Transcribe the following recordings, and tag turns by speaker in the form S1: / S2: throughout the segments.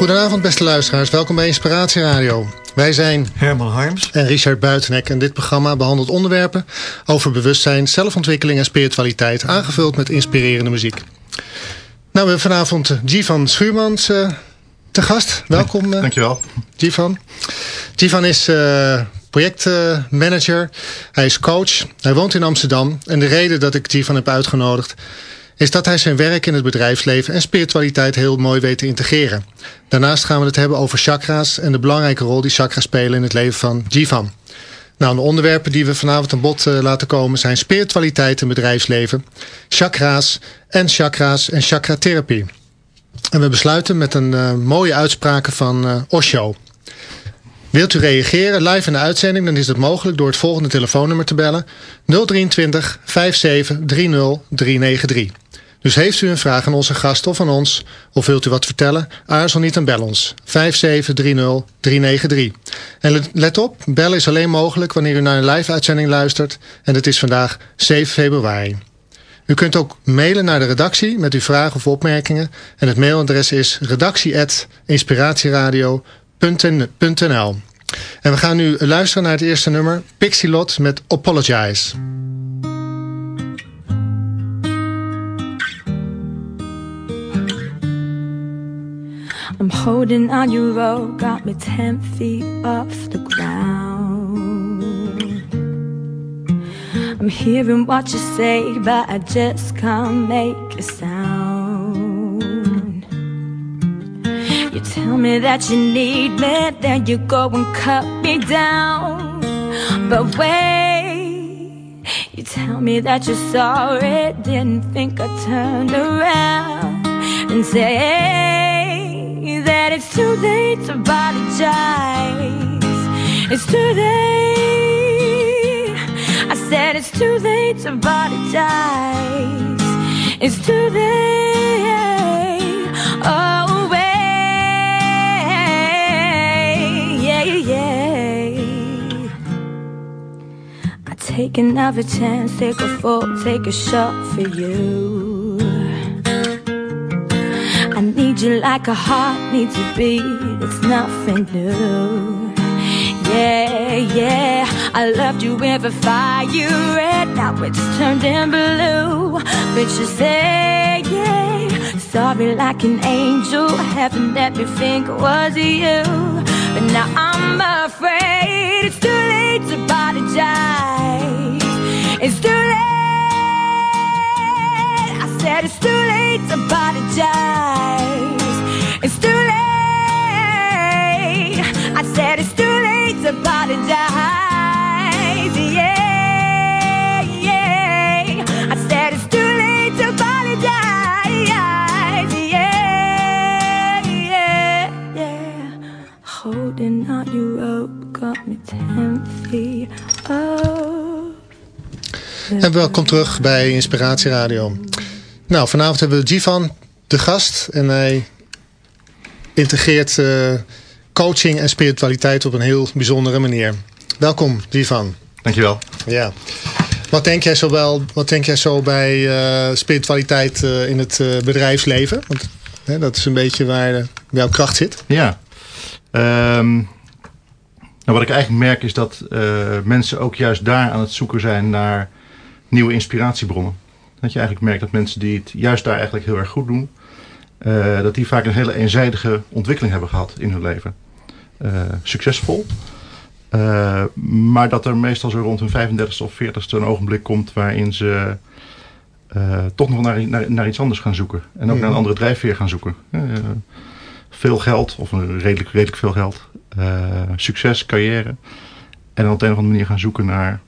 S1: goedenavond beste luisteraars, welkom bij Inspiratie Radio. Wij zijn
S2: Herman Harms
S1: en Richard Buitenek en dit programma behandelt onderwerpen over bewustzijn, zelfontwikkeling en spiritualiteit, aangevuld met inspirerende muziek. Nou, we hebben vanavond Jivan Schuurmans uh, te gast. Welkom.
S2: Uh, Dankjewel.
S1: Jivan. Jivan is uh, projectmanager, hij is coach, hij woont in Amsterdam en de reden dat ik Jivan heb uitgenodigd is dat hij zijn werk in het bedrijfsleven en spiritualiteit heel mooi weet te integreren. Daarnaast gaan we het hebben over chakra's en de belangrijke rol die chakra's spelen in het leven van Jivan. Nou, de onderwerpen die we vanavond aan bod uh, laten komen zijn spiritualiteit en bedrijfsleven, chakra's en chakra's en chakratherapie. En we besluiten met een uh, mooie uitspraak van uh, Osho. Wilt u reageren live in de uitzending, dan is dat mogelijk door het volgende telefoonnummer te bellen 023 57 30 393. Dus heeft u een vraag aan onze gast of aan ons, of wilt u wat vertellen, aarzel niet en bel ons. 5730393. En let op, bellen is alleen mogelijk wanneer u naar een live uitzending luistert en het is vandaag 7 februari. U kunt ook mailen naar de redactie met uw vragen of opmerkingen en het mailadres is redactie.inspiratieradio.nl En we gaan nu luisteren naar het eerste nummer, Pixie met Apologize.
S3: I'm holding on your rope, got me ten feet off the ground. I'm hearing what you say, but I just can't make a sound. You tell me that you need me, then you go and cut me down. But wait, you tell me that you're sorry, didn't think I turned around and say that it's too late to apologize. It's too late. I said it's too late to apologize. It's too late. Oh, wait. Yeah, yeah. I take another chance, take a fall, take a shot for you. You like a heart needs a beat. It's nothing new. Yeah, yeah. I loved you with a fire red. Now it's turned in blue. But you say, yeah. Sorry, like an angel. Heaven let me think it was you. But now I'm afraid it's too late to apologize. It's too late I said it's too late to apologize.
S1: En welkom terug bij Inspiratie Radio. Nou, vanavond hebben we Jivan, de gast. En hij integreert uh, coaching en spiritualiteit op een heel bijzondere manier. Welkom, Jivan.
S2: Dankjewel.
S1: Ja. Wat denk jij zo, wel, wat denk jij zo bij uh, spiritualiteit uh, in het bedrijfsleven? Want hè, dat is een beetje waar jouw kracht zit.
S2: Ja. Um, nou, wat ik eigenlijk merk is dat mensen ook juist daar aan het zoeken zijn naar nieuwe inspiratiebronnen. Dat je eigenlijk merkt dat mensen die het juist daar eigenlijk heel erg goed doen, uh, dat die vaak een hele eenzijdige ontwikkeling hebben gehad in hun leven. Uh, succesvol, Uh, maar dat er meestal zo rond hun 35ste of 40ste een ogenblik komt waarin ze toch nog naar, naar, naar, iets anders gaan zoeken. En ook naar een andere drijfveer gaan zoeken. Veel geld, of redelijk, redelijk veel geld. succes, carrière. En dan op een of andere manier gaan zoeken naar...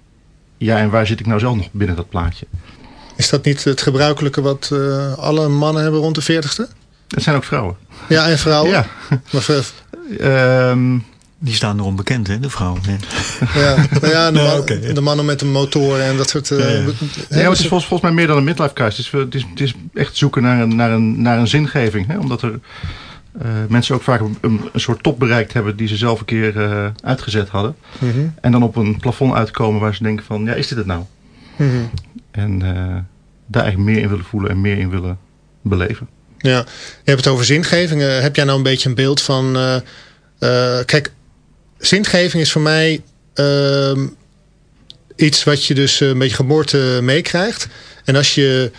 S2: Ja, en waar zit ik nou zelf nog binnen dat plaatje?
S1: Is dat niet het gebruikelijke wat alle mannen hebben rond de 40ste?
S2: Het zijn ook vrouwen.
S1: Ja, en vrouwen?
S2: Ja.
S1: Maar,
S4: um, die staan erom bekend, hè, de vrouwen.
S1: Ja, ja, de, man, de, mannen met een motor en dat soort... Uh,
S2: ja, ja. ja het is volgens, volgens, mij meer dan een midlife crisis. Het is, het is, echt zoeken naar een, naar een, naar een zingeving. Hè? Omdat er uh, mensen ook vaak een, een, soort top bereikt hebben... die ze zelf een keer uh, uitgezet hadden. Mm -hmm. En dan op een plafond uitkomen waar ze denken van... ja, is dit het nou? Mm -hmm. En daar eigenlijk meer in willen voelen en meer in willen beleven.
S1: Ja, je hebt het over zingeving. heb jij nou een beetje een beeld van... kijk, zingeving is voor mij uh, iets wat je dus een beetje geboorte meekrijgt. En als je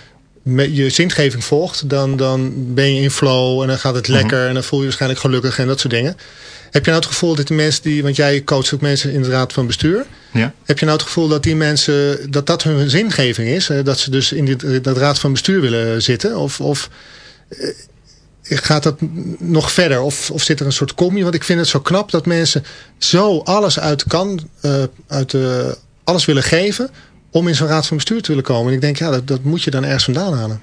S1: je zingeving volgt, dan, dan ben je in flow en dan gaat het lekker mhm. en dan voel je, je waarschijnlijk gelukkig en dat soort dingen. Heb je nou het gevoel dat die mensen die, want jij coacht ook mensen in de raad van bestuur.
S2: Ja.
S1: Heb je nou het gevoel dat die mensen, dat dat hun zingeving is? Dat ze dus in die, dat raad van bestuur willen zitten? Of, of eh, gaat dat nog verder? Of, of zit er een soort combi? Want ik vind het zo knap dat mensen zo alles uit kan, uh, uit uh, alles willen geven om in zo'n raad van bestuur te willen komen. En ik denk, ja, dat, dat moet je dan ergens vandaan halen.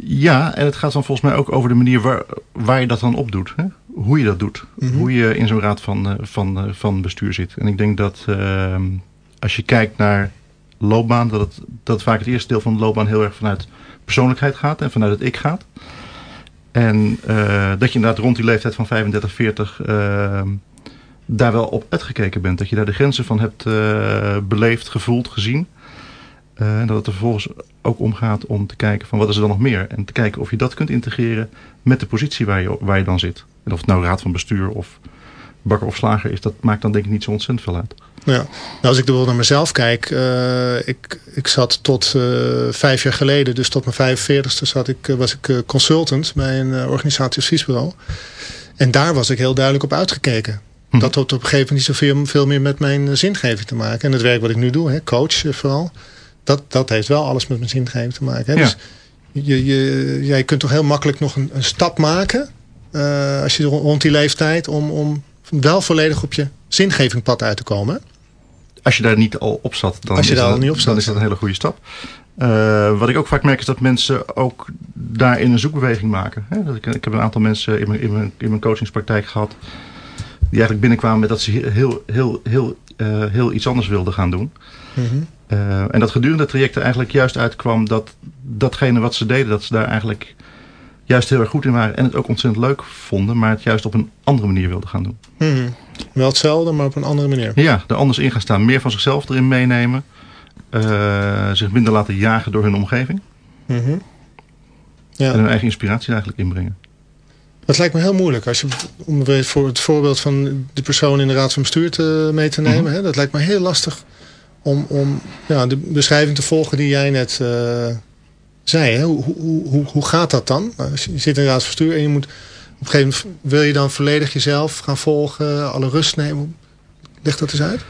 S2: Ja, en het gaat dan volgens mij ook over de manier waar, waar je dat dan op doet. Hè? Hoe je dat doet. Mm -hmm. Hoe je in zo'n raad van, eh, van, van bestuur zit. En ik denk dat uh, als je kijkt naar loopbaan, dat, het, dat vaak het eerste deel van de loopbaan heel erg vanuit persoonlijkheid gaat en vanuit het ik gaat. En uh, dat je inderdaad rond die leeftijd van 35, 40 uh, daar wel op uitgekeken bent. Dat je daar de grenzen van hebt uh, beleefd, gevoeld, gezien. en dat het er vervolgens ook om gaat om te kijken van wat is er dan nog meer. En te kijken of je dat kunt integreren met de positie waar je, waar je dan zit. En of het nou raad van bestuur of bakker of slager is, dat maakt dan denk ik niet zo ontzettend veel uit.
S1: Ja. Nou, als ik bijvoorbeeld naar mezelf kijk. Uh, ik, ik zat tot vijf jaar geleden, dus tot mijn 45ste zat ik, was ik consultant bij een organisatie. En daar was ik heel duidelijk op uitgekeken. Hm. Dat had op een gegeven moment niet zoveel veel meer met mijn zingeving te maken. En het werk wat ik nu doe, hè, coach vooral. Dat, dat heeft wel alles met mijn zingeving te maken. Hè. Ja. Dus je, je, jij kunt toch heel makkelijk nog een, een stap maken. als je rond die leeftijd. Om, om wel volledig op je zingevingpad uit te komen.
S2: Als je daar niet al op zat, dan,
S1: Als je
S2: is,
S1: daar
S2: dat,
S1: niet op zat,
S2: dan is dat een hele goede stap. Uh, wat ik ook vaak merk is dat mensen ook daarin een zoekbeweging maken. Hè? Ik, ik, heb een aantal mensen in mijn, in, mijn, in mijn coachingspraktijk gehad... die eigenlijk binnenkwamen met dat ze heel, heel, heel, uh, heel iets anders wilden gaan doen. Mm -hmm. uh, en dat gedurende het traject er eigenlijk juist uitkwam dat datgene wat ze deden... dat ze daar eigenlijk juist heel erg goed in waren en het ook ontzettend leuk vonden, maar het juist op een andere manier wilden gaan doen.
S1: Hmm. Wel hetzelfde, maar op een andere manier.
S2: Ja, er anders in gaan staan. Meer van zichzelf erin meenemen. Uh, zich minder laten jagen door hun omgeving. Mm -hmm. ja. En hun eigen inspiratie eigenlijk inbrengen.
S1: Dat lijkt me heel moeilijk. Als je, om voor het voorbeeld van de persoon in de raad van bestuur te, mee te nemen. Mm -hmm. hè, dat lijkt me heel lastig om, om ja, de beschrijving te volgen die jij net... Uh, zei. Hè? Hoe, hoe, hoe, hoe gaat dat dan? Als je zit in de raad van bestuur en je moet op een gegeven moment wil je dan volledig jezelf gaan volgen, alle rust nemen. Leg dat eens uit.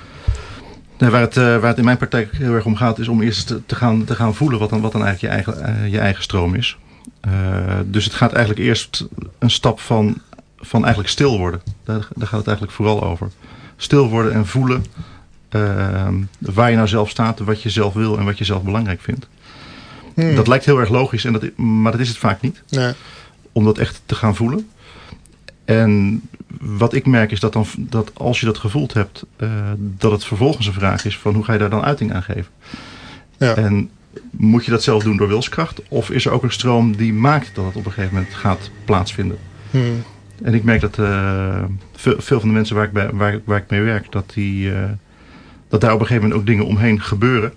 S2: Nee, waar, het, uh, waar het in mijn praktijk heel erg om gaat, is om eerst te, gaan, te gaan voelen wat dan, wat dan eigenlijk je eigen, uh, je eigen stroom is. Uh, dus het gaat eigenlijk eerst een stap van, van eigenlijk stil worden. Daar, daar gaat het eigenlijk vooral over. Stil worden en voelen waar je nou zelf staat, wat je zelf wil en wat je zelf belangrijk vindt. Hmm. Dat lijkt heel erg logisch, en dat, maar dat is het vaak niet.
S1: Nee.
S2: Om dat echt te gaan voelen. En wat ik merk is dat, dan, dat als je dat gevoeld hebt, uh, dat het vervolgens een vraag is van hoe ga je daar dan uiting aan geven. Ja. En moet je dat zelf doen door wilskracht? Of is er ook een stroom die maakt dat het op een gegeven moment gaat plaatsvinden?
S1: Hmm.
S2: En ik merk dat uh, veel, veel, van de mensen waar ik, bij, waar, waar ik mee werk, dat, die, uh, dat daar op een gegeven moment ook dingen omheen gebeuren.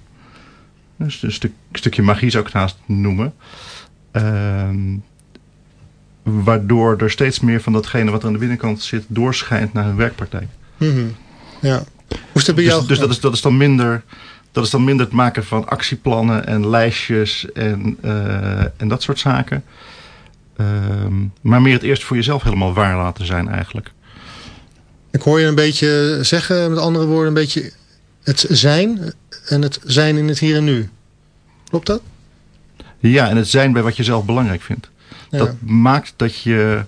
S2: Dus een stuk, stukje magie zou ik het haast noemen. Uh, waardoor er steeds meer van datgene wat aan de binnenkant zit doorschijnt naar hun werkpartij.
S1: Mm -hmm. Ja. Hoe is dat bij
S2: dus,
S1: jou?
S2: Dus dat is, dat is dan minder... Dat is dan minder het maken van actieplannen en lijstjes en, uh, en dat soort zaken. Uh, maar meer het eerst voor jezelf helemaal waar laten zijn eigenlijk.
S1: Ik hoor je een beetje zeggen, met andere woorden, een beetje het zijn en het zijn in het hier en nu. Klopt dat?
S2: Ja, en het zijn bij wat je zelf belangrijk vindt.
S1: Ja.
S2: Dat maakt dat je,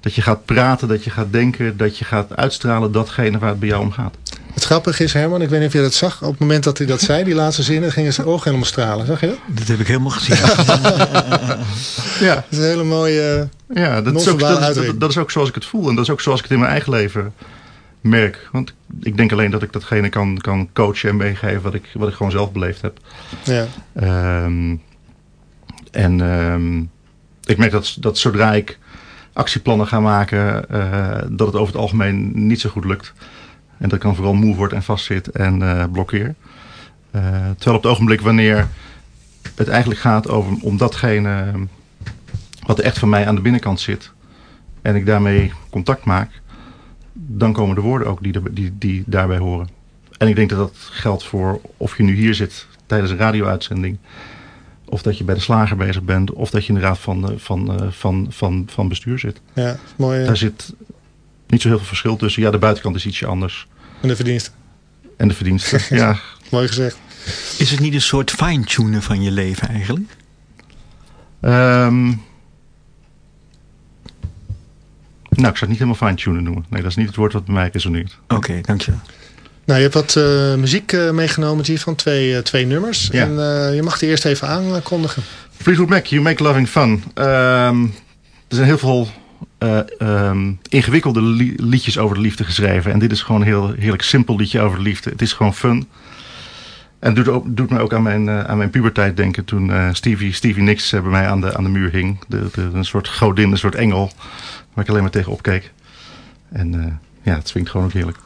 S2: dat je gaat praten, dat je gaat denken, dat je gaat uitstralen datgene waar het bij jou om gaat.
S1: Het grappige is, Herman, ik weet niet of je dat zag. Op het moment dat hij dat zei, die laatste zinnen, gingen zijn ogen helemaal stralen. Zag je dat?
S4: Dat heb ik helemaal gezien.
S2: Ja,
S1: Dat is een hele mooie...
S2: ja dat, is ook, dat, dat, dat is ook zoals ik het voel. En dat is ook zoals ik het in mijn eigen leven merk. Want ik denk alleen dat ik datgene kan, kan coachen en meegeven wat ik, wat ik gewoon zelf beleefd heb.
S1: Ja,
S2: Ehm, en ehm, ik merk dat, dat zodra ik actieplannen ga maken, eh, dat het over het algemeen niet zo goed lukt. En dat ik dan vooral moe word en vastzit en eh, blokkeer. Eh, terwijl op het ogenblik wanneer het eigenlijk gaat over, om datgene wat er echt van mij aan de binnenkant zit. En ik daarmee contact maak. Dan komen de woorden ook die, er- die, die daarbij horen. En ik denk dat dat geldt voor of je nu hier zit tijdens een radio-uitzending. Of dat je bij de slager bezig bent. Of dat je in de raad van, eh, van, van, van, van bestuur zit.
S1: ja mooi.
S2: Daar zit niet zo heel veel verschil tussen. Ja, de buitenkant is ietsje anders.
S1: En de verdiensten.
S2: En de verdiensten. ja,
S1: Mooi gezegd.
S4: Is het niet een soort fine-tunen van je leven eigenlijk?
S2: Ehm, nou, ik zou het niet helemaal fine-tunen noemen. Nee, dat is niet het woord wat bij mij resoneert.
S4: Oké, dankjewel.
S1: Nou, je hebt wat eh, muziek eh, meegenomen hier van twee, eh, twee nummers.
S2: Ja.
S1: En eh, je mag die eerst even aankondigen.
S2: Fleetwood Mac, You Make Loving Fun. Ehm, er zijn heel veel eh, ehm, ingewikkelde li- liedjes over de liefde geschreven. En dit is gewoon een heel heerlijk simpel liedje over de liefde. Het is gewoon fun. En doet, ook, doet me ook aan mijn, eh, aan mijn puberteit denken. Toen eh, Stevie, Stevie Nicks bij mij aan de, aan de muur hing. De, een soort godin, een soort engel. Waar ik alleen maar tegen opkeek. En ja, het swingt gewoon ook heerlijk.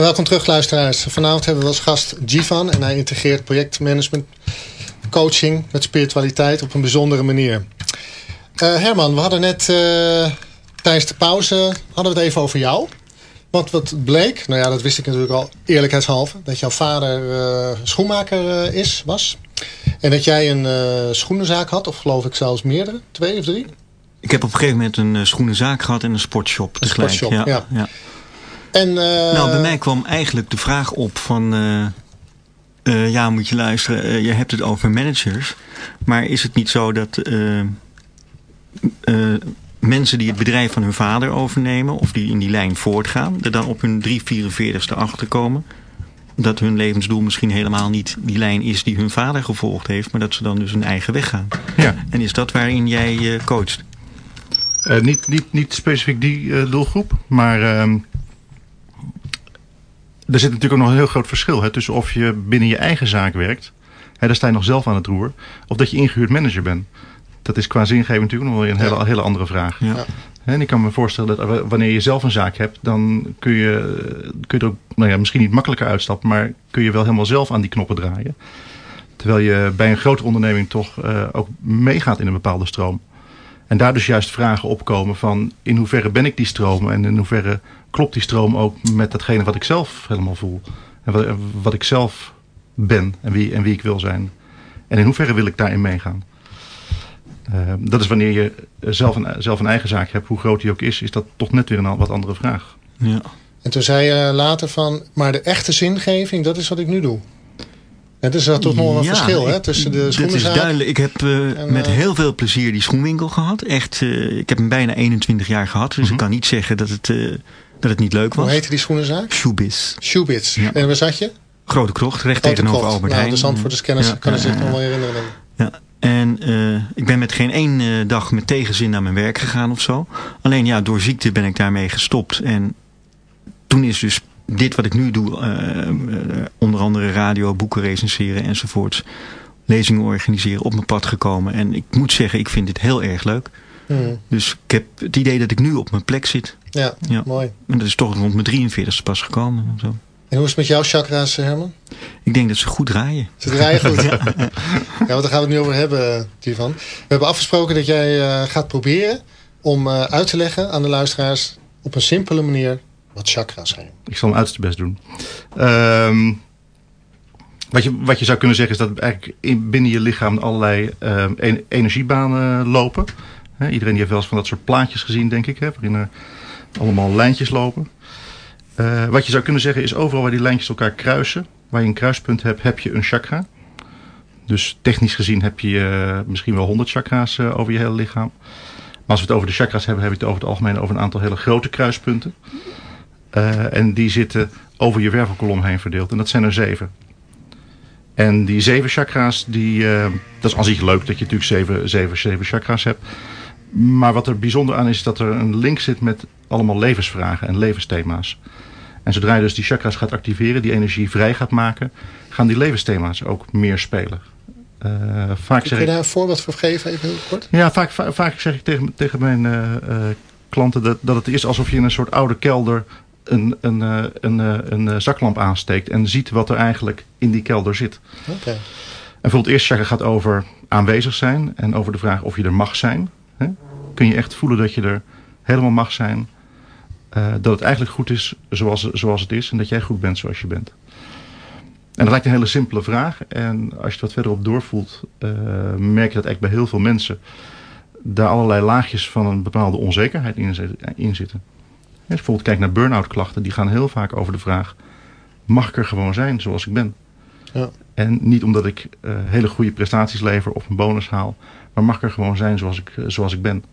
S1: En welkom terug luisteraars. Vanavond hebben we als gast Jivan en hij integreert projectmanagement, coaching met spiritualiteit op een bijzondere manier. Eh, Herman, we hadden net eh, tijdens de pauze hadden we het even over jou. Want wat bleek, nou ja, dat wist ik natuurlijk al eerlijkheidshalve, dat jouw vader eh, schoenmaker is, was. En dat jij een schoenenzaak had, of geloof ik zelfs meerdere, twee of drie.
S4: Ik heb op een gegeven moment een schoenenzaak gehad en een sportshop tegelijk.
S1: sportshop, ja.
S4: ja.
S1: En, eh,
S4: Nou, bij mij kwam eigenlijk de vraag op van... eh, eh, ja, moet je luisteren, je hebt het over managers. Maar is het niet zo dat mensen die het bedrijf van hun vader overnemen... of die in die lijn voortgaan, er dan op hun 344ste achterkomen... dat hun levensdoel misschien helemaal niet die lijn is die hun vader gevolgd heeft... maar dat ze dan dus een eigen weg gaan.
S2: Ja.
S4: En is dat waarin jij eh, coacht?
S2: Eh, niet, niet, niet specifiek die eh, doelgroep, maar ehm, er zit natuurlijk ook nog een heel groot verschil hè, tussen of je binnen je eigen zaak werkt, hè, daar sta je nog zelf aan het roer, of dat je ingehuurd manager bent. Dat is qua zingeving natuurlijk nog wel een hele,
S1: Ja.
S2: hele andere vraag.
S4: Ja.
S2: En ik kan me voorstellen dat wanneer je zelf een zaak hebt, dan kun je, kun je er ook nou ja, misschien niet makkelijker uitstappen, maar kun je wel helemaal zelf aan die knoppen draaien. Terwijl je bij een grotere onderneming toch eh, ook meegaat in een bepaalde stroom. En daar dus juist vragen opkomen van in hoeverre ben ik die stroom en in hoeverre klopt die stroom ook met datgene wat ik zelf helemaal voel. En wat, wat ik zelf ben en wie, en wie ik wil zijn. En in hoeverre wil ik daarin meegaan. Eh, dat is wanneer je zelf een, zelf een eigen zaak hebt, hoe groot die ook is, is dat toch net weer een wat andere vraag.
S4: Ja.
S1: En toen zei je later van, maar de echte zingeving, dat is wat ik nu doe. En dus is dat toch nog wel een
S4: Ja,
S1: verschil hè, tussen de
S4: Dat
S1: schoenenzaak.
S4: is duidelijk. Ik heb eh,
S1: En,
S4: met
S1: eh,
S4: heel veel plezier die schoenwinkel gehad. Echt, eh, ik heb hem bijna 21 jaar gehad. Dus
S2: Mhm.
S4: ik kan niet zeggen dat het, dat het niet leuk
S1: Hoe
S4: was.
S1: heette die schoenenzaak?
S4: Shoebiz.
S1: Shoebits.
S4: Ja.
S1: En waar zat je?
S4: Grote krocht, recht tegenover. Albert
S1: Nou,
S4: Heijn.
S1: de Zandvoorters kennis
S4: Ja,
S1: kan zich nog wel herinneren.
S4: Ja. En ik ben met geen één dag met tegenzin naar mijn werk gegaan of zo. Alleen ja, door ziekte ben ik daarmee gestopt. En toen is dus dit wat ik nu doe, eh, eh, onder andere radio, boeken recenseren enzovoorts, lezingen organiseren, op mijn pad gekomen. En ik moet zeggen, ik vind dit heel erg leuk.
S1: Hmm.
S4: Dus ik heb het idee dat ik nu op mijn plek zit.
S1: Ja,
S4: Ja.
S1: mooi.
S4: En dat is toch rond mijn 43ste pas gekomen. Zo.
S1: En hoe is het met jouw chakra's, Herman?
S4: Ik denk dat ze goed draaien.
S1: Ze draaien goed. ja. want daar gaan we het nu over hebben, Tivan. We hebben afgesproken dat jij eh, gaat proberen om eh, uit te leggen aan de luisteraars op een simpele manier wat chakra's zijn.
S2: Ik zal mijn uiterste best doen. Ehm, wat, je, wat je zou kunnen zeggen is dat eigenlijk in, binnen je lichaam allerlei ehm, en- energiebanen lopen. Iedereen die heeft wel eens van dat soort plaatjes gezien, denk ik. Hè, waarin er allemaal lijntjes lopen. Eh, wat je zou kunnen zeggen is overal waar die lijntjes elkaar kruisen. Waar je een kruispunt hebt, heb je een chakra. Dus technisch gezien heb je eh, misschien wel 100 chakra's eh, over je hele lichaam. Maar als we het over de chakras hebben, hebben we het over het algemeen over een aantal hele grote kruispunten. Eh, en die zitten over je wervelkolom heen verdeeld. En dat zijn er zeven. En die zeven chakra's, die, eh, dat is aan zich leuk dat je natuurlijk zeven, zeven, zeven chakra's hebt. Maar wat er bijzonder aan is, is dat er een link zit met allemaal levensvragen en levensthema's. En zodra je dus die chakra's gaat activeren, die energie vrij gaat maken, gaan die levensthema's ook meer spelen. Eh, vaak
S1: Kun
S2: zeg
S1: je
S2: ik,
S1: daar een voorbeeld voor geven, even heel kort?
S2: ja, vaak, va- vaak zeg ik tegen, tegen mijn klanten dat, dat het is alsof je in een soort oude kelder een, een, eh, een, eh, een, eh, zaklamp aansteekt en ziet wat er eigenlijk in die kelder zit. En bijvoorbeeld het eerste chakra gaat over aanwezig zijn en over de vraag of je er mag zijn. Hè? Kun je echt voelen dat je er helemaal mag zijn. dat het eigenlijk goed is zoals, zoals het is en dat jij goed bent zoals je bent. En dat lijkt een hele simpele vraag. En als je het wat verder op doorvoelt, merk je dat echt bij heel veel mensen daar allerlei laagjes van een bepaalde onzekerheid in zitten. Je bijvoorbeeld kijkt naar burn-out klachten, die gaan heel vaak over de vraag: mag ik er gewoon zijn zoals ik ben?
S1: Ja.
S2: En niet omdat ik eh, hele goede prestaties lever of een bonus haal, maar mag ik er gewoon zijn zoals ik, eh, zoals ik ben.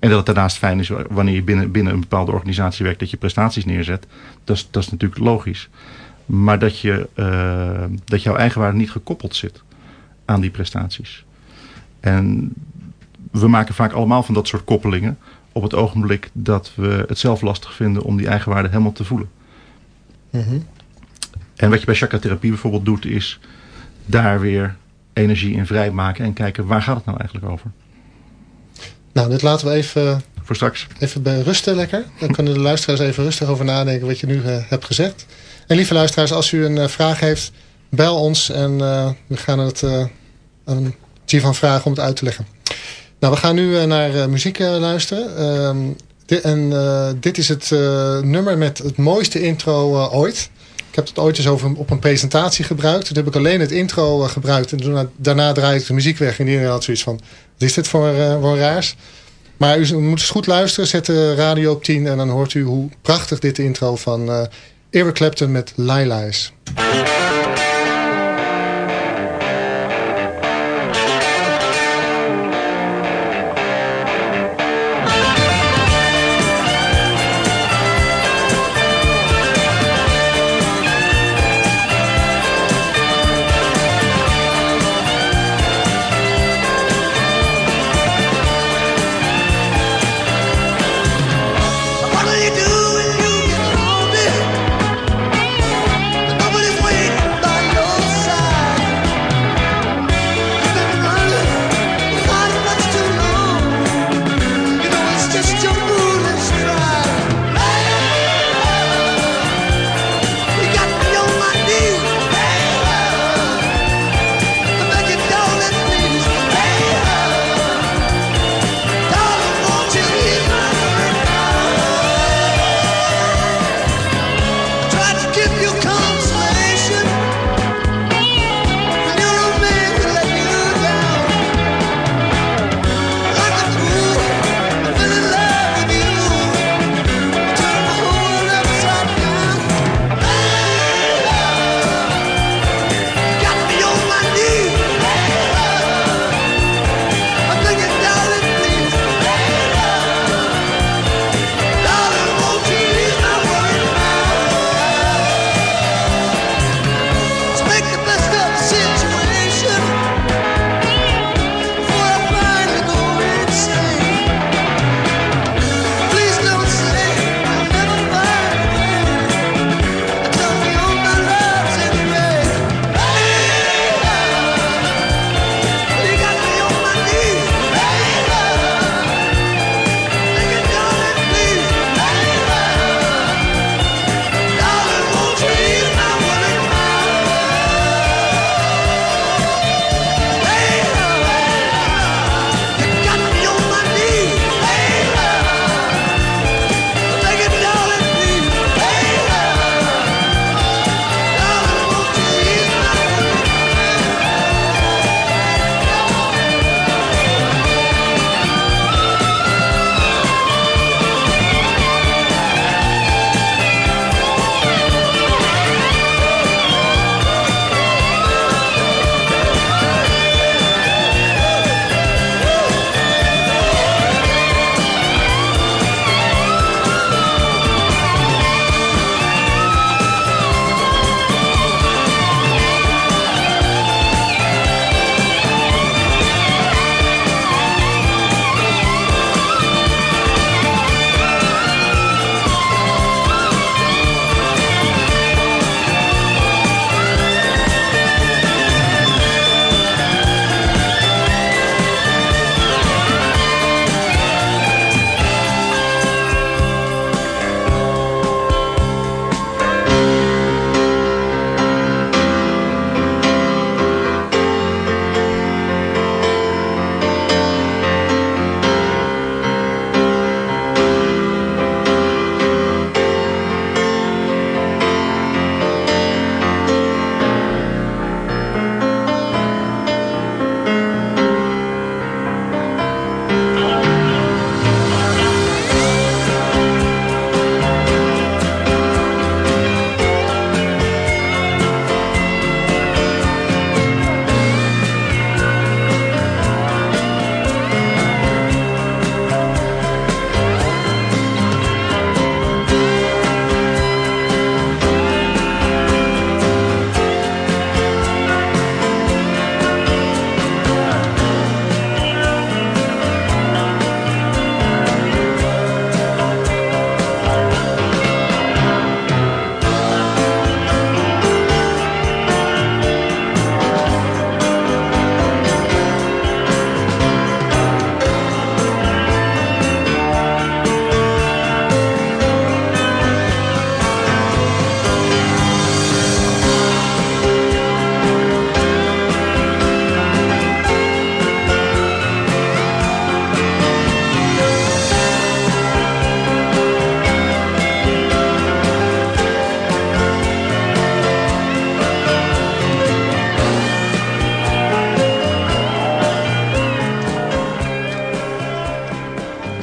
S2: En dat het daarnaast fijn is wanneer je binnen, binnen een bepaalde organisatie werkt dat je prestaties neerzet. Dat is, dat is natuurlijk logisch. Maar dat, je, eh, dat jouw eigenwaarde niet gekoppeld zit aan die prestaties. En we maken vaak allemaal van dat soort koppelingen op het ogenblik dat we het zelf lastig vinden om die eigenwaarde helemaal te voelen.
S1: Mhm.
S2: En wat je bij chakra-therapie bijvoorbeeld doet, is daar weer energie in vrijmaken en kijken waar gaat het nou eigenlijk over.
S1: Nou, dit laten we even
S2: voor straks.
S1: Even bij rusten lekker. Dan kunnen de luisteraars even rustig over nadenken wat je nu eh, hebt gezegd. En lieve luisteraars, als u een eh, vraag heeft, bel ons en eh, we gaan het aan Tivan vragen om het uit te leggen. Nou, we gaan nu eh, naar eh, muziek eh, luisteren. Ehm, en dit is het nummer met het mooiste intro ooit. Ik heb het ooit eens over, op een presentatie gebruikt. Toen heb ik alleen het intro gebruikt. En daarna, daarna draai ik de muziek weg. En iedereen had zoiets van, wat is dit voor, eh, voor raars? Maar u moet eens goed luisteren. Zet de radio op 10 en dan hoort u hoe prachtig dit intro van eh Eric Clapton met Laila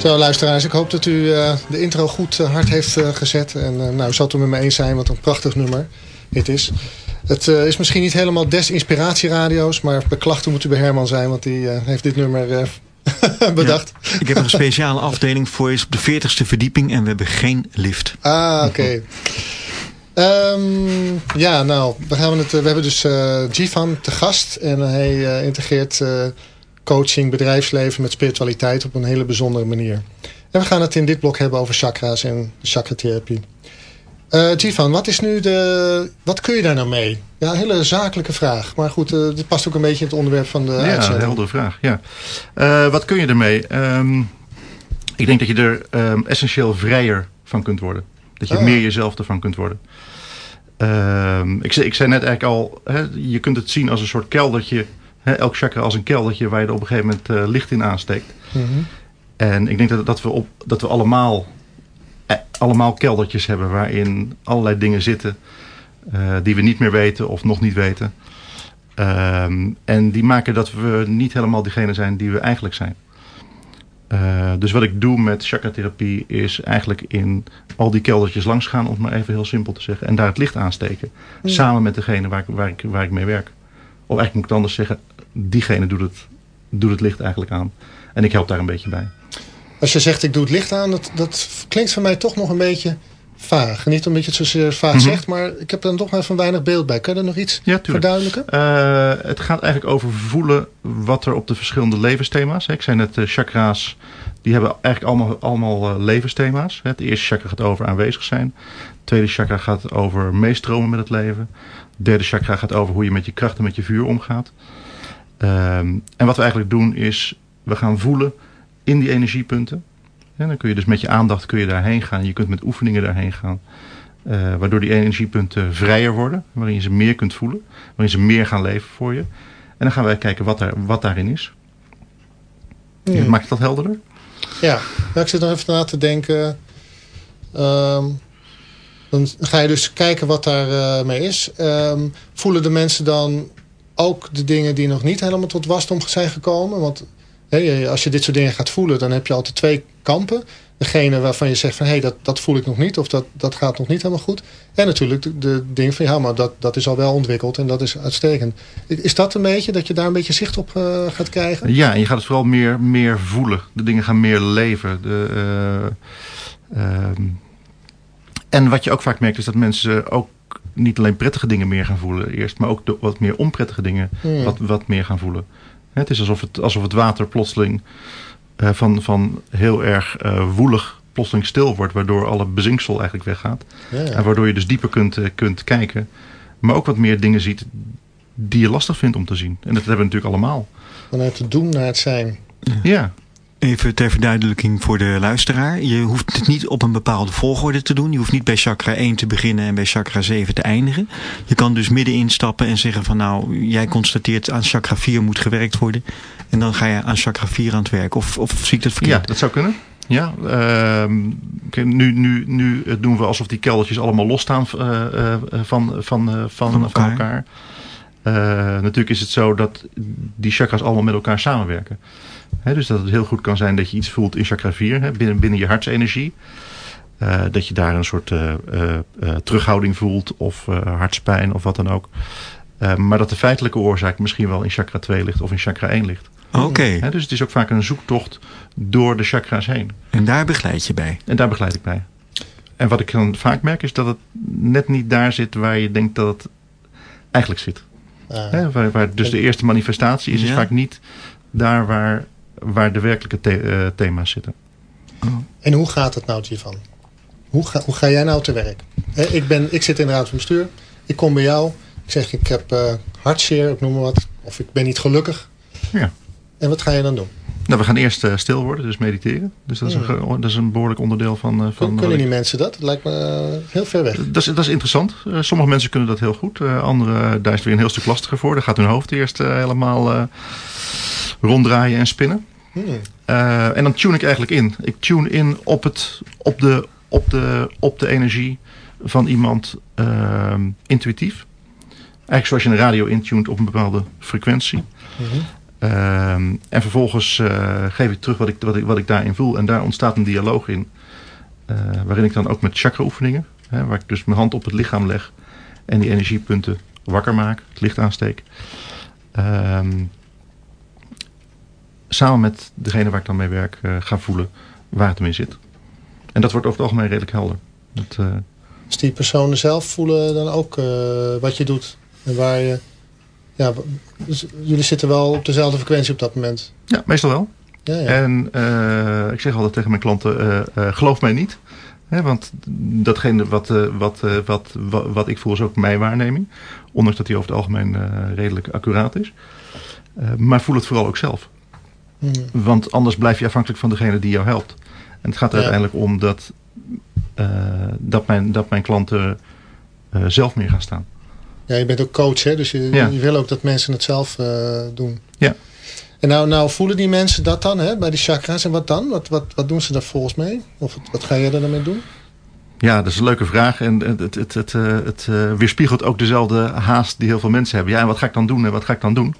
S1: Zo, luisteraars, ik hoop dat u eh, de intro goed eh, hard heeft eh, gezet. En nou, u zal het er met me eens zijn, wat een prachtig nummer dit is. Het is misschien niet helemaal des inspiratieradio's, maar bij klachten moet u bij Herman zijn, want die heeft dit nummer bedacht.
S4: Ik heb een speciale afdeling voor. is op de 40ste verdieping en we hebben geen lift.
S1: Ah, oké. Ehm, ja, nou, we, gaan het, we hebben dus Jivan te gast. En hij integreert coaching, bedrijfsleven met spiritualiteit op een hele bijzondere manier. En we gaan het in dit blok hebben over chakra's en chakratherapie. Eh Jivan, wat is nu de. Wat kun je daar nou mee? Ja, een hele zakelijke vraag. Maar goed, eh, dit past ook een beetje in het onderwerp van de
S2: Ja,
S1: uitzending.
S2: een heldere vraag. Ja. Eh, wat kun je ermee? Ehm, ik denk dat je er ehm, essentieel vrijer van kunt worden. Dat je
S1: Ah.
S2: meer jezelf ervan kunt worden. Ehm, ik, zei, ik zei net eigenlijk al, hè, je kunt het zien als een soort keldertje. Elk chakra als een keldertje waar je er op een gegeven moment eh, licht in aansteekt.
S1: Mhm.
S2: En ik denk dat, dat, we, op, dat we allemaal, eh, allemaal keldertjes hebben waarin allerlei dingen zitten eh, die we niet meer weten of nog niet weten. Ehm, en die maken dat we niet helemaal diegene zijn die we eigenlijk zijn. Dus wat ik doe met chakratherapie is eigenlijk in al die keldertjes langs gaan, om het maar even heel simpel te zeggen. En daar het licht aansteken. Samen met degene waar ik, waar, ik, waar ik mee werk. Of eigenlijk moet ik het anders zeggen, diegene doet het, doet het licht eigenlijk aan. En ik help daar een beetje bij.
S1: Als je zegt ik doe het licht aan, dat, dat klinkt voor mij toch nog een beetje vaag. Niet omdat je het zozeer vaag
S2: Mhm.
S1: zegt, maar ik heb er toch even weinig beeld bij. Kun je er nog iets
S2: Ja,
S1: verduidelijken?
S2: Eh, het gaat eigenlijk over voelen wat er op de verschillende levensthema's. Hè. Ik zei net, eh, chakra's, die hebben eigenlijk allemaal, allemaal eh, levensthema's. Hè. Het eerste chakra gaat over aanwezig zijn. Het tweede chakra gaat over meestromen met het leven. Derde chakra gaat over hoe je met je kracht en met je vuur omgaat. Ehm, en wat we eigenlijk doen is, we gaan voelen in die energiepunten. En dan kun je dus met je aandacht kun je daarheen gaan. Je kunt met oefeningen daarheen gaan. Eh, waardoor die energiepunten vrijer worden. Waarin je ze meer kunt voelen. Waarin ze meer gaan leven voor je. En dan gaan wij kijken wat, daar, wat daarin is.
S1: Hmm.
S2: Maakt dat helderder?
S1: Ja, nou, ik zit nog even na te denken. Ehm, dan ga je dus kijken wat daar eh, mee is. Ehm, voelen de mensen dan ook de dingen die nog niet helemaal tot wasdom zijn gekomen? Want als je dit soort dingen gaat voelen, dan heb je altijd twee kampen. Degene waarvan je zegt van hé, hey, dat, dat voel ik nog niet of dat, dat gaat nog niet helemaal goed. En natuurlijk de, de ding van ja, maar dat, dat is al wel ontwikkeld en dat is uitstekend. Is dat een beetje dat je daar een beetje zicht op eh, gaat krijgen?
S2: Ja, en je gaat het vooral meer, meer voelen. De dingen gaan meer leven. De, eh, ehm, en wat je ook vaak merkt is dat mensen ook niet alleen prettige dingen meer gaan voelen eerst. Maar ook de wat meer onprettige dingen
S1: Hmm.
S2: wat, wat meer gaan voelen. Het is alsof het, alsof het water plotseling eh, van, van heel erg eh, woelig plotseling stil wordt. Waardoor alle bezinksel eigenlijk weggaat.
S1: Ja, ja.
S2: En waardoor je dus dieper kunt, eh, kunt kijken. Maar ook wat meer dingen ziet die je lastig vindt om te zien. En dat hebben we natuurlijk allemaal.
S1: Vanuit het doen naar het zijn.
S2: Ja,
S4: Even ter verduidelijking voor de luisteraar. Je hoeft het niet op een bepaalde volgorde te doen. Je hoeft niet bij chakra 1 te beginnen en bij chakra 7 te eindigen. Je kan dus midden instappen en zeggen van nou, jij constateert aan chakra 4 moet gewerkt worden. En dan ga je aan chakra 4 aan het werk. Of, of zie ik dat
S2: ja
S4: verkeerd?
S2: dat zou kunnen. Ja, ehm, nu, nu, nu doen we alsof die keldertjes allemaal losstaan eh, van, van, van,
S4: Van
S2: van
S4: elkaar.
S2: elkaar. Natuurlijk is het zo dat die chakras allemaal met elkaar samenwerken. Hè, dus dat het heel goed kan zijn dat je iets voelt in chakra 4, hè, binnen, binnen je hartsenergie. Eh, dat je daar een soort eh, eh, terughouding voelt of eh, hartspijn of wat dan ook. Eh, maar dat de feitelijke oorzaak misschien wel in chakra 2 ligt of in chakra 1 ligt.
S4: Oké,
S2: Hè, dus het is ook vaak een zoektocht door de chakra's heen.
S4: en daar begeleid je bij.
S2: En daar begeleid ik bij. En wat ik dan vaak merk is dat het net niet daar zit waar je denkt dat het eigenlijk zit.
S1: Ah.
S2: Hè, waar, waar dus de eerste manifestatie is, is
S4: Ja.
S2: vaak niet daar waar, waar de werkelijke the- eh, thema's zitten.
S1: En hoe gaat het nou, Jivan? Hoe ga, hoe ga jij nou te werk? Ik, ben, ik zit in de raad van bestuur. Ik kom bij jou. Ik zeg, ik heb eh hartzeer, ik noem maar wat. Of ik ben niet gelukkig.
S2: Ja.
S1: En wat ga je dan doen?
S2: Nou, we gaan eerst eh, stil worden, dus mediteren. Dus dat is, een, ge- dat is een behoorlijk onderdeel van... eh, van
S1: kunnen
S2: ik-
S1: die mensen dat? Het lijkt me heel ver weg.
S2: dat, is, dat is interessant. Sommige mensen kunnen dat heel goed. Anderen, daar is het weer een heel stuk lastiger voor. Daar gaat hun hoofd eerst helemaal ronddraaien en spinnen.
S1: Hmm.
S2: Eh, en dan tune ik eigenlijk in. Ik tune in op, het, op, de, op, de, op de energie van iemand ehm, intuïtief. Eigenlijk zoals je een radio intunt op een bepaalde frequentie.
S1: Mhm.
S2: Ehm, en vervolgens eh, geef ik terug wat ik, wat, ik, wat ik daarin voel. En daar ontstaat een dialoog in. eh, waarin ik dan ook met chakra oefeningen, hè, waar ik dus mijn hand op het lichaam leg en die energiepunten wakker maak, het licht aansteek. Ehm, samen met degene waar ik dan mee werk eh, ga voelen waar het hem in zit. En dat wordt over het algemeen redelijk helder. Dat, eh,
S1: Dus die personen zelf voelen dan ook eh, wat je doet. En waar je... Ja, dus jullie zitten wel op dezelfde frequentie op dat moment.
S2: ja, meestal wel.
S1: Ja, ja.
S2: En ik zeg altijd tegen mijn klanten, geloof mij niet. Hè, want datgene wat, wat, wat, wat, wat ik voel is ook mijn waarneming. Ondanks dat die over het algemeen redelijk accuraat is. Maar voel het vooral ook zelf.
S1: Hmm.
S2: Want anders blijf je afhankelijk van degene die jou helpt. En het gaat er
S1: Ja.
S2: uiteindelijk om dat, eh, dat, mijn, dat mijn klanten eh, zelf meer gaan staan.
S1: Ja, je bent ook coach, hè? dus je,
S2: Ja.
S1: je wil ook dat mensen het zelf eh, doen.
S2: Ja.
S1: En nou, nou voelen die mensen dat dan, hè, bij die chakra's. En wat dan? Wat, wat, wat doen ze daar volgens mee? Of wat, wat ga je er dan mee doen?
S2: Ja, dat is een leuke vraag. En het, het, het, het, eh, het eh, weerspiegelt ook dezelfde haast die heel veel mensen hebben. Ja, en wat ga ik dan doen en wat ga ik dan doen?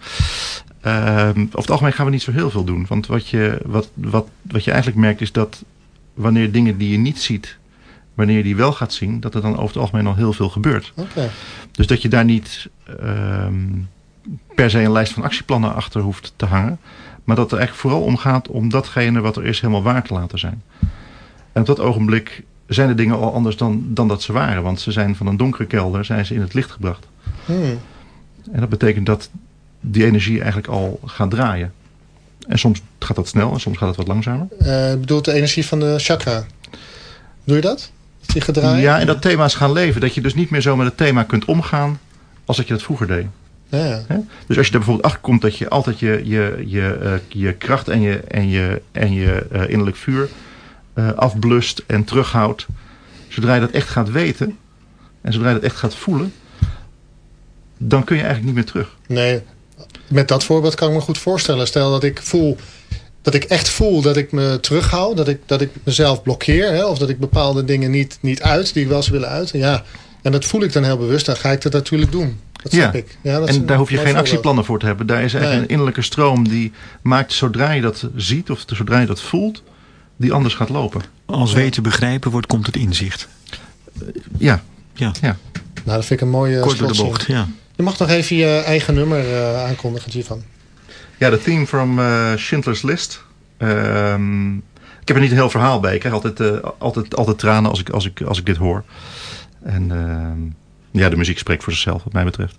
S2: Ehm, over het algemeen gaan we niet zo heel veel doen. Want wat je, wat, wat, wat je eigenlijk merkt is dat wanneer dingen die je niet ziet, wanneer je die wel gaat zien, dat er dan over het algemeen al heel veel gebeurt.
S1: Oké.
S2: Dus dat je daar niet ehm, per se een lijst van actieplannen achter hoeft te hangen. Maar dat er eigenlijk vooral om gaat om datgene wat er is helemaal waar te laten zijn. En op dat ogenblik zijn de dingen al anders dan, dan dat ze waren. Want ze zijn van een donkere kelder zijn ze in het licht gebracht.
S1: Hmm.
S2: En dat betekent dat die energie eigenlijk al gaat draaien. En soms gaat dat snel en soms gaat het wat langzamer.
S1: Eh, bedoelt de energie van de chakra. Doe je dat? Dat die gedraaid?
S2: Ja, en dat thema's gaan leven. Dat je dus niet meer zo met het thema kunt omgaan als dat je dat vroeger deed.
S1: Ja, ja.
S2: Dus als je er bijvoorbeeld achter komt dat je altijd je, je, je, eh, je kracht en je, en je, en je eh, innerlijk vuur eh, afblust en terughoudt. Zodra je dat echt gaat weten en zodra je dat echt gaat voelen, dan kun je eigenlijk niet meer terug.
S1: Nee, met dat voorbeeld kan ik me goed voorstellen. Stel dat ik voel dat ik echt voel dat ik me terughoud, dat ik, dat ik mezelf blokkeer, hè, of dat ik bepaalde dingen niet, niet uit die ik wel zou willen uiten. Ja, en dat voel ik dan heel bewust, dan ga ik dat natuurlijk doen. Dat
S2: Ja.
S1: ik. Ja, dat
S2: En daar hoef je geen
S1: voorbeeld.
S2: actieplannen voor te hebben. Daar is eigenlijk
S1: Nee.
S2: een innerlijke stroom die maakt zodra je dat ziet of zodra je dat voelt, die anders gaat lopen.
S4: Als weten begrijpen wordt, komt het inzicht.
S2: Ja,
S4: Ja,
S2: ja.
S1: Nou, dat vind ik een mooie
S4: kort door de bocht. Ja.
S1: Je mag nog even je eigen nummer eh, aankondigen, Jivan.
S2: Ja, de theme from eh, Schindler's List. Ehm, ik heb er niet een heel verhaal bij. Ik krijg altijd, eh, altijd, altijd tranen als ik, als, ik, als ik dit hoor. En ehm, ja, de muziek spreekt voor zichzelf wat mij betreft.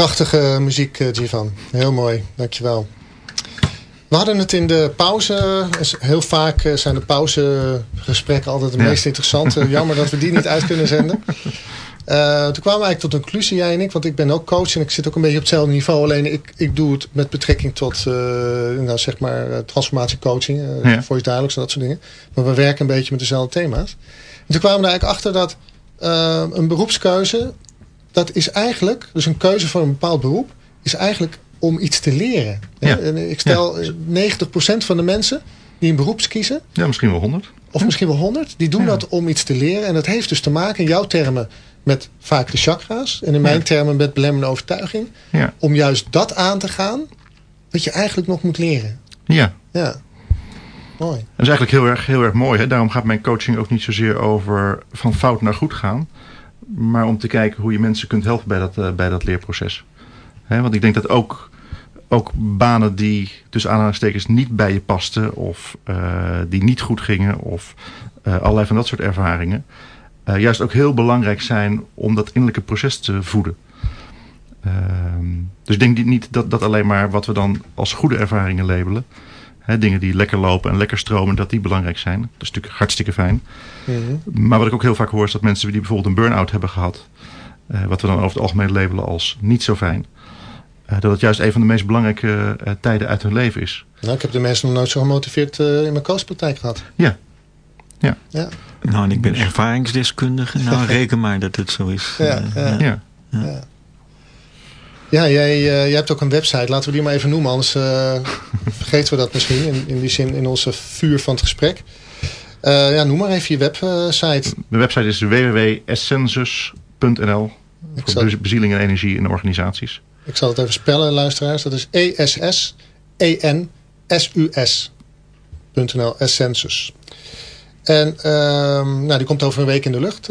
S1: Prachtige muziek, eh, Jivan. Heel mooi, dankjewel. We hadden het in de pauze. Heel vaak eh, zijn de pauzegesprekken altijd het
S2: Ja.
S1: meest interessante. Jammer dat we die niet uit kunnen zenden. Eh, toen kwamen we eigenlijk tot een conclusie, jij en ik. Want ik ben ook coach en ik zit ook een beetje op hetzelfde niveau. Alleen ik, ik doe het met betrekking tot eh, nou, zeg maar, eh, transformatiecoaching. eh
S2: Ja.
S1: Voice dialogues en dat soort dingen. Maar we werken een beetje met dezelfde thema's. En toen kwamen we er eigenlijk achter dat eh, een beroepskeuze... dat is eigenlijk, dus een keuze voor een bepaald beroep... is eigenlijk om iets te leren.
S2: Ja.
S1: En ik stel eh, 90% van de mensen die een beroep kiezen...
S2: Ja, misschien wel 100.
S1: of misschien wel 100, die doen dat om iets te leren. En dat heeft dus te maken in jouw termen met vaak de chakra's. En in mijn termen met belemmerende overtuiging. Om juist dat aan te gaan wat je eigenlijk nog moet leren.
S2: Ja.
S1: Ja, mooi.
S2: Dat is eigenlijk heel erg, heel erg mooi. Hè? Daarom gaat mijn coaching ook niet zozeer over van fout naar goed gaan. Maar om te kijken hoe je mensen kunt helpen bij dat, eh, bij dat leerproces. Want ik denk dat ook, ook banen die tussen aanhalingstekens niet bij je pasten. Of eh, die niet goed gingen. Of eh, allerlei van dat soort ervaringen. juist ook heel belangrijk zijn om dat innerlijke proces te voeden. Ehm, dus ik denk niet dat, dat alleen maar wat we dan als goede ervaringen labelen. Hè, dingen die lekker lopen en lekker stromen, dat die belangrijk zijn. Dat is natuurlijk hartstikke fijn.
S1: Mhm.
S2: Maar wat ik ook heel vaak hoor is dat mensen die bijvoorbeeld een burn-out hebben gehad. eh, wat we dan over het algemeen labelen als niet zo fijn. eh, dat het juist een van de meest belangrijke eh, tijden uit hun leven is.
S1: Nou, ik heb de mensen nog nooit zo gemotiveerd eh, in mijn coachpraktijk gehad.
S2: Ja. Ja.
S1: Ja,
S4: Nou, en ik ben ervaringsdeskundige. Nou, reken maar dat het zo is.
S1: Ja, ja.
S2: Ja.
S1: ja. Ja, jij, eh, jij hebt ook een website. Laten we die maar even noemen. Anders eh, vergeten we dat misschien. In, in die zin in onze vuur van het gesprek. Eh, ja, noem maar even je website.
S2: Mijn website is www.essensus.nl. Voor
S1: zal,
S2: bezieling en energie in organisaties.
S1: ik zal het even spellen, luisteraars. Dat is E E-S-S-E-N-S-U-S.nl. Essensus. En ehm, nou, die komt over een week in de lucht,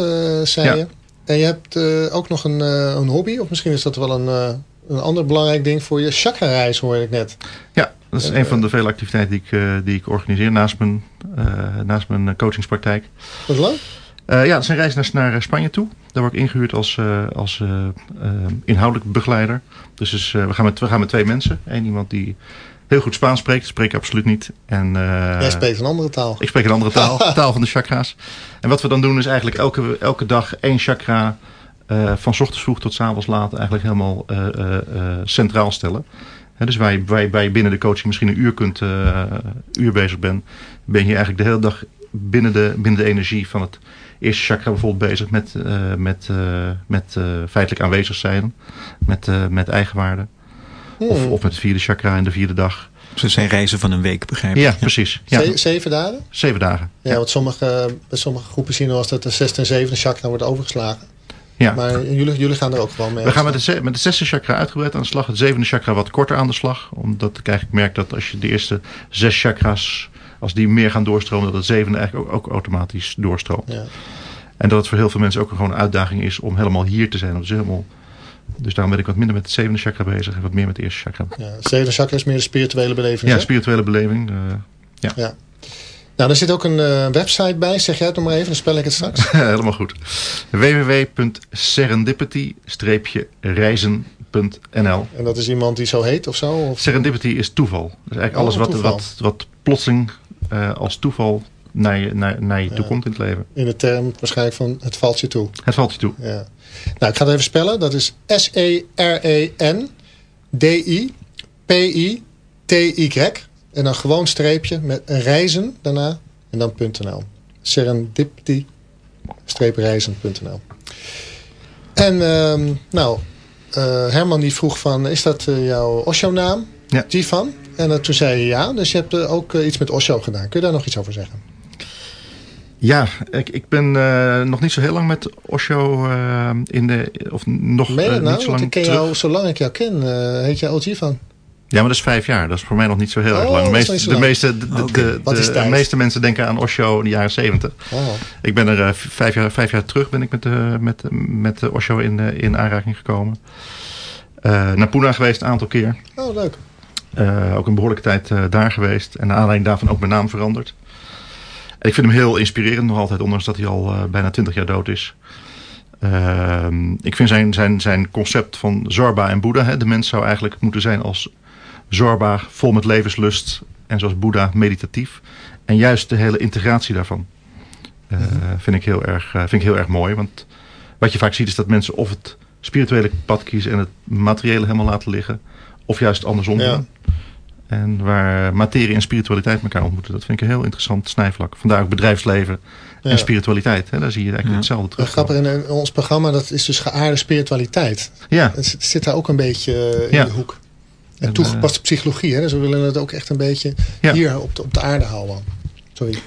S1: zei
S2: Ja.
S1: je. En je hebt ook nog een, een hobby. Of misschien is dat wel een, een ander belangrijk ding voor je. Chakra-reis hoorde ik net.
S2: Ja, dat is
S1: En,
S2: een van
S1: eh,
S2: de vele activiteiten die ik, eh, die ik organiseer naast mijn, eh, naast mijn coachingspraktijk.
S1: Wat leuk.
S2: Eh, ja, dat is een reis naar, naar Spanje toe. Daar word ik ingehuurd als, eh, als eh, eh, inhoudelijk begeleider. Dus, dus, eh, we, gaan met, we gaan met twee mensen. Eén iemand die heel goed Spaans spreekt. Dat spreek ik absoluut niet. En, eh,
S1: Jij spreekt een andere taal.
S2: Ik spreek een andere taal. taal van de chakra's. En wat we dan doen is eigenlijk elke, elke dag één chakra... eh, van 's ochtends vroeg tot 's avonds laat eigenlijk helemaal eh, eh, eh, centraal stellen. Hè, dus waar je, waar, je, waar je binnen de coaching misschien een uur, kunt, eh, uur bezig bent... ben je eigenlijk de hele dag binnen de, binnen de energie van het eerste chakra bijvoorbeeld bezig... met, eh, met, eh, met eh, feitelijk aanwezig zijn, met, eh, met eigenwaarde. Of,
S1: Hmm.
S2: of met het vierde chakra in de vierde dag.
S4: Ze zijn reizen van een week, begrijp ik.
S2: Ja, precies. Ja,
S1: Ze- zeven dagen?
S2: zeven dagen.
S1: Ja, want sommige, bij sommige groepen zien we als dat de zesde en zevende chakra wordt overgeslagen.
S2: Ja.
S1: Maar jullie, jullie gaan er ook gewoon mee.
S2: We gaan
S1: aan
S2: met
S1: de
S2: met de zesde chakra uitgebreid aan de slag. Het zevende chakra wat korter aan de slag. Omdat ik eigenlijk merk dat als je de eerste zes chakras... als die meer gaan doorstromen... dat het zevende eigenlijk ook, ook automatisch doorstroomt.
S1: Ja.
S2: En dat het voor heel veel mensen ook gewoon een uitdaging is... om helemaal hier te zijn. Dus, helemaal, dus daarom ben ik wat minder met het zevende chakra bezig... en wat meer met het eerste chakra.
S1: Ja, het zevende chakra is meer de spirituele beleving.
S2: Ja,
S1: hè?
S2: spirituele beleving. eh,
S1: Nou, er zit ook een eh, website bij. Zeg jij het nog maar even, dan spel ik het straks.
S2: helemaal goed. www.serendipity-reizen.nl
S1: En dat is iemand die zo heet of zo? Of?
S2: Serendipity is toeval. Dus eigenlijk
S1: Oh,
S2: alles wat, wat, wat plotseling eh, als toeval naar je, naar, naar je toe
S1: Ja.
S2: komt in het leven.
S1: In de term waarschijnlijk van het valt je toe.
S2: Het valt je toe.
S1: Ja. Nou, ik ga het even spellen. Dat is S-E-R-E-N-D-I-P-I-T-Y. En dan gewoon streepje met reizen daarna. En dan .nl. Serendipity-reizen.nl En ehm, nou, eh, Herman die vroeg van, is dat eh, jouw Osho-naam?
S2: Ja.
S1: Jivan? En eh, toen zei je ja. Dus je hebt ook iets met Osho gedaan. Kun je daar nog iets over zeggen?
S2: Ja, ik, ik ben nog niet zo heel lang met Osho in de... Of nog
S1: dat nou?
S2: niet zo
S1: Want
S2: lang
S1: ik ken jou, zolang ik jou ken, heet jij al Jivan.
S2: Ja, maar dat is vijf jaar. Dat is voor mij nog niet zo heel
S1: Oh,
S2: erg lang. De meeste, de,
S1: lang.
S2: meeste, de, de,
S4: Oké.
S2: de-
S1: Wat is
S2: de
S1: tijd?
S2: meeste mensen denken aan Osho in de jaren zeventig.
S1: Oh.
S2: Ik ben er eh, vijf, jaar, vijf jaar terug ben ik met, de met, met de Osho in, eh, in aanraking gekomen. Eh, naar Pune geweest een aantal keer.
S1: oh, leuk.
S2: Eh, ook een behoorlijke tijd eh, daar geweest. En naar aanleiding daarvan ook mijn naam veranderd. En ik vind hem heel inspirerend nog altijd, ondanks dat hij al eh, bijna twintig jaar dood is. Ehm, ik vind zijn, zijn, zijn concept van Zorba en Boeddha. Hè, de mens zou eigenlijk moeten zijn als Zorba, vol met levenslust. En zoals Boeddha, meditatief. En juist de hele integratie daarvan eh, vind, ik heel erg, eh, vind ik heel erg mooi. Want wat je vaak ziet is dat mensen of het spirituele pad kiezen en het materiële helemaal laten liggen. Of juist andersom
S1: Ja.
S2: doen. En waar materie en spiritualiteit elkaar ontmoeten. Dat vind ik een heel interessant snijvlak. Vandaar ook bedrijfsleven
S1: Ja.
S2: en spiritualiteit. Hè? Daar zie je eigenlijk
S4: Ja.
S2: hetzelfde terug.
S1: grappig, in in ons programma dat is dus geaarde spiritualiteit.
S2: Ja,
S1: Het zit- daar ook een beetje eh, in de hoek. En
S2: En,
S1: toegepaste psychologie, hè? dus we willen het ook echt een beetje
S2: Ja.
S1: hier op de, op de aarde houden. Sorry.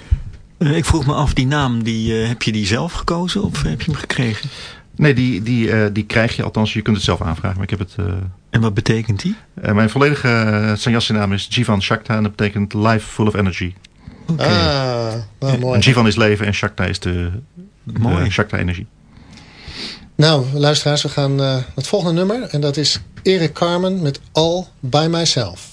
S4: Eh, ik vroeg me af, die naam, die, eh, heb je die zelf gekozen of heb je hem gekregen?
S2: nee, die, die, eh, die krijg je. Althans, je kunt het zelf aanvragen. Maar ik heb het... eh,
S4: En wat betekent die?
S2: eh, mijn volledige uh, Sannyasi naam is Jivan Shakta. En dat betekent life full of energy.
S4: Oké,
S1: Ah, nou, mooi.
S2: En Jivan is leven en Shakta is de, de
S4: mooi.
S2: Shakta-energie.
S1: Nou, luisteraars, we gaan naar het volgende nummer. En dat is Erik Carmen met All By Myself.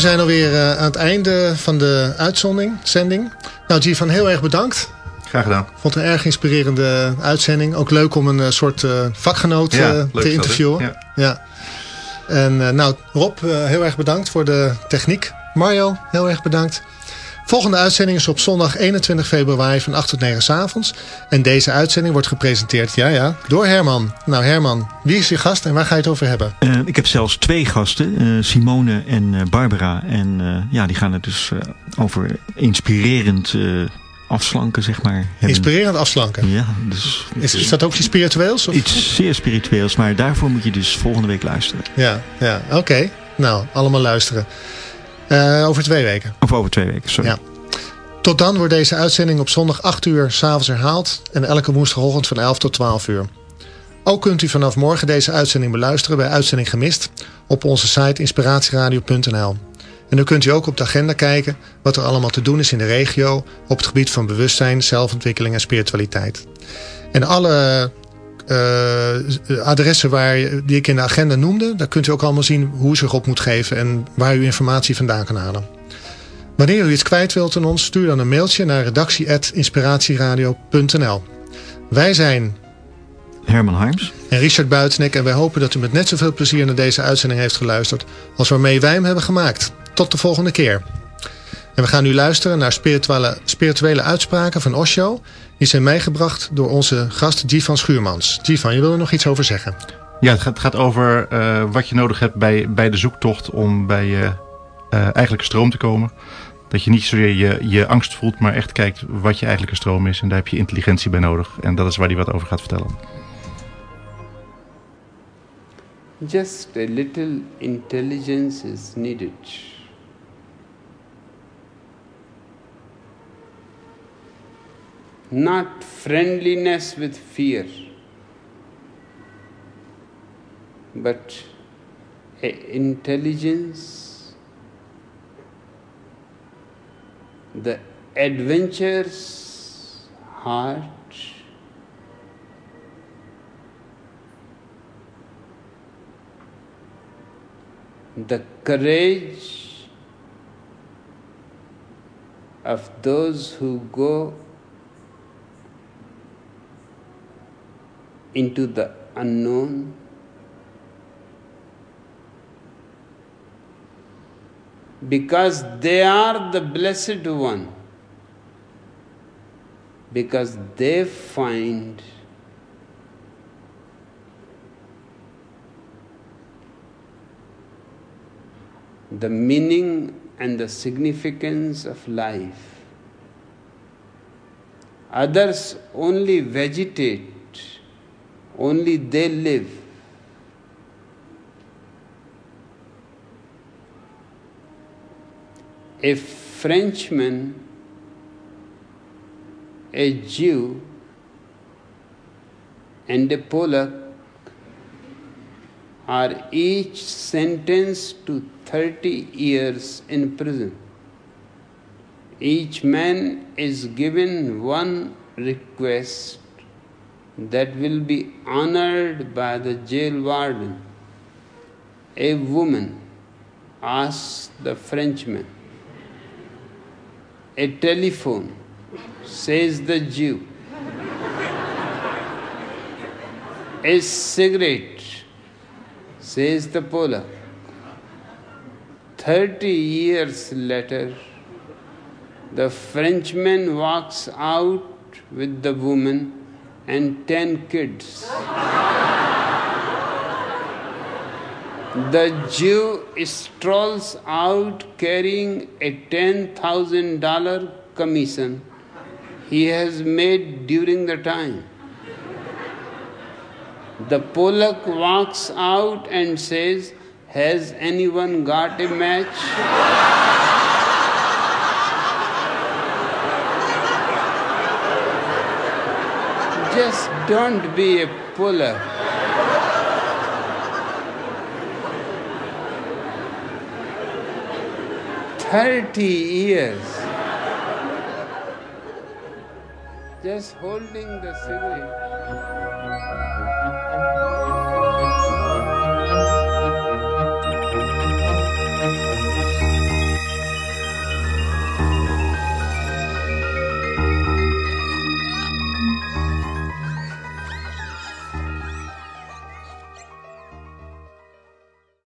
S1: We zijn alweer uh, aan het einde van de uitzending. Zending. Nou, G van heel erg bedankt.
S2: Graag gedaan.
S1: Vond een erg inspirerende uitzending. Ook leuk om een uh, soort uh, vakgenoot
S2: ja,
S1: te interviewen.
S2: Ja.
S1: ja. En nou, Rob, heel erg bedankt voor de techniek. Mario, heel erg bedankt. Volgende uitzending is op zondag 21 februari van 8 tot 9 s avonds. En deze uitzending wordt gepresenteerd, ja ja, door Herman. Nou Herman, wie is je gast en waar ga je het over hebben?
S4: Uh, ik heb zelfs twee gasten, uh, Simone en uh, Barbara. En ja, die gaan het dus over inspirerend afslanken, zeg maar. Hebben.
S1: Inspirerend afslanken?
S4: Ja. Dus,
S1: is, is dat ook iets spiritueels? Of?
S4: Iets zeer spiritueels, maar daarvoor moet je dus volgende week luisteren.
S1: Ja, ja oké. Okay. Nou, allemaal luisteren. Uh, over twee weken.
S4: Of over twee weken, sorry.
S1: Ja. Tot dan wordt deze uitzending op zondag 8 uur s'avonds herhaald. En elke woensdagochtend van 11 tot 12 uur. Ook kunt u vanaf morgen deze uitzending beluisteren bij Uitzending Gemist. Op onze site inspiratieradio.nl. En dan kunt u ook op de agenda kijken wat er allemaal te doen is in de regio. Op het gebied van bewustzijn, zelfontwikkeling en spiritualiteit. En alle uh, adressen waar, die ik in de agenda noemde. Daar kunt u ook allemaal zien hoe u zich op moet geven en waar u informatie vandaan kan halen. Wanneer u iets kwijt wilt aan ons, stuur dan een mailtje naar redactie.inspiratieradio.nl Wij zijn
S4: Herman Harms
S1: en Richard Buitenek en wij hopen dat u met net zoveel plezier naar deze uitzending heeft geluisterd als waarmee wij hem hebben gemaakt. Tot de volgende keer. En we gaan nu luisteren naar spirituele, spirituele uitspraken van Osho. Die zijn meegebracht door onze gast Divan Schuurmans. Divan, je wil er nog iets over zeggen?
S2: Ja, het gaat, het gaat over uh, wat je nodig hebt bij, bij de zoektocht om bij je uh, eigenlijke stroom te komen. Dat je niet zozeer je, je angst voelt, maar echt kijkt wat je eigenlijke stroom is. En daar heb je intelligentie bij nodig. En dat is waar hij wat over gaat vertellen.
S5: Just a little intelligence is needed. Not friendliness with fear, but intelligence, the adventure's heart. The courage of those who go into the unknown. Because they are the Blessed One, because they find the meaning and the significance of life. Others only vegetate only they live. A Frenchman, a Jew, and a Polak are each sentenced to 30 years in prison. Each man is given one request that will be honored by the jail warden. A woman asks the Frenchman. A telephone, says the Jew. A cigarette, says the Polak. Thirty years later, the Frenchman walks out with the woman and 10 kids. the Jew strolls out carrying a $10,000 commission he has made during the time. The Polak walks out and says, Has anyone got a match? just don't be a puller. Thirty years just holding the cigarette.